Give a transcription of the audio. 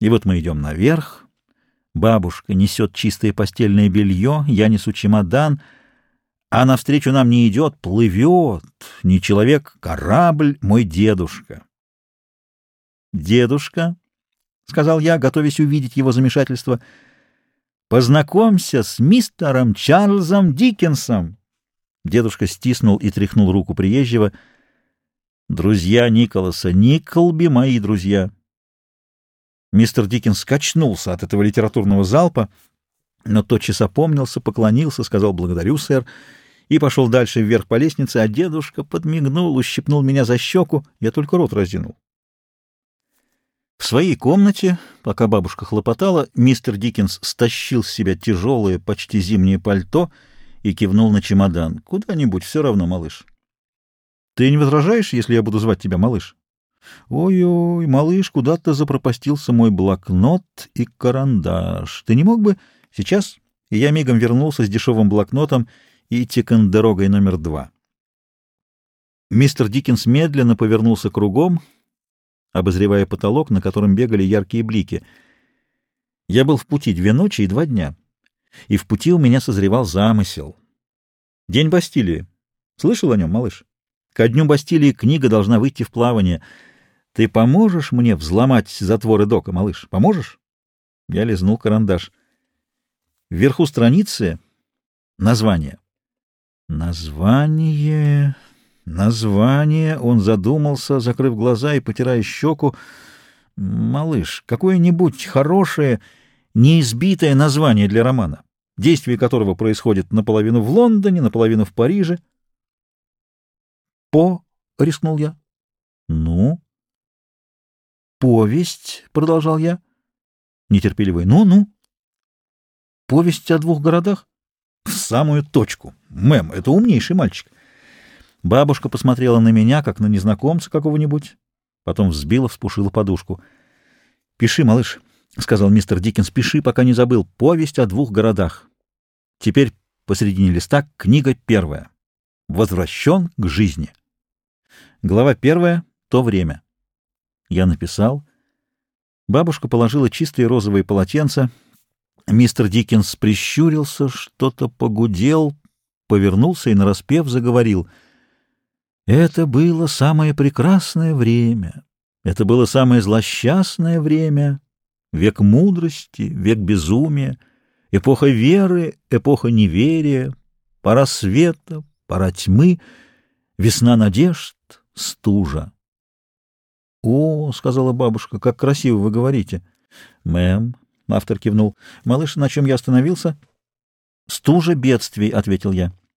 И вот мы идем наверх. Бабушка несет чистое постельное белье, я несу чемодан, а навстречу нам не идет, плывет не человек, корабль, мой дедушка. «Дедушка», — сказал я, готовясь увидеть его замешательство, — «познакомься с мистером Чарльзом Диккенсом». Дедушка стиснул и тряхнул руку приезжего. «Друзья Николаса, Николби мои друзья». Мистер Диккенс качнулся от этого литературного залпа, но тотчас опомнился, поклонился, сказал «благодарю, сэр», и пошел дальше вверх по лестнице, а дедушка подмигнул, ущипнул меня за щеку, я только рот раздвинул. В своей комнате, пока бабушка хлопотала, мистер Диккенс стащил с себя тяжелое, почти зимнее пальто и кивнул на чемодан. «Куда-нибудь, все равно, малыш». «Ты не возражаешь, если я буду звать тебя малыш?» Ой-ой, малыш, куда-то запропастился мой блокнот и карандаш. Ты не мог бы... Сейчас? И я мигом вернулся с дешевым блокнотом и тикандерогой номер два. Мистер Диккенс медленно повернулся кругом, обозревая потолок, на котором бегали яркие блики. Я был в пути две ночи и два дня, и в пути у меня созревал замысел. День Бастилии. Слышал о нем, малыш? Ко дню Бастилии книга должна выйти в плавание — ты поможешь мне взломать затворы дока, малыш? Поможешь? Я лизнул карандаш. Вверху страницы название. Название... Название... Он задумался, закрыв глаза и потирая щеку. Малыш, какое-нибудь хорошее, неизбитое название для романа, действие которого происходит наполовину в Лондоне, наполовину в Париже. «По», — рискнул я. «Ну?» Повесть, — продолжал я. Нетерпеливый. Ну-ну. Повесть о двух городах? В самую точку. Мэм, это умнейший мальчик. Бабушка посмотрела на меня, как на незнакомца какого-нибудь, потом взбила, вспушила подушку. — Пиши, малыш, — сказал мистер Диккенс, — пиши, пока не забыл. Повесть о двух городах. Теперь посередине листа книга первая. Возвращен к жизни. Глава первая — то время. Я написал. Бабушка положила чистые розовые полотенца. Мистер Диккенс прищурился, что-то погудел, повернулся и нараспев заговорил. Это было самое прекрасное время. Это было самое злосчастное время. Век мудрости, век безумия, эпоха веры, эпоха неверия, пора света, пора тьмы, весна надежд, стужа. — О, — сказала бабушка, — как красиво вы говорите. — Мэм, — автор кивнул, — малыш, на чем я остановился? — Стужа бедствий, — ответил я. —